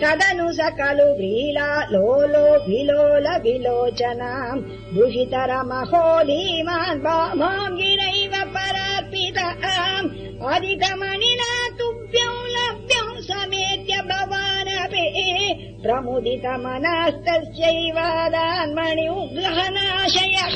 तदनु स खलु लोलो विलोल विलोचनाम् दुहितरमहो धीमान् बामाङ्गिरैव परार्पिताम्। अदितमणिना तुभ्यम् लभ्यौ समेत्य भवानपि प्रमुदितमनस्तस्यैवादान्मणि उग्रहनाशयः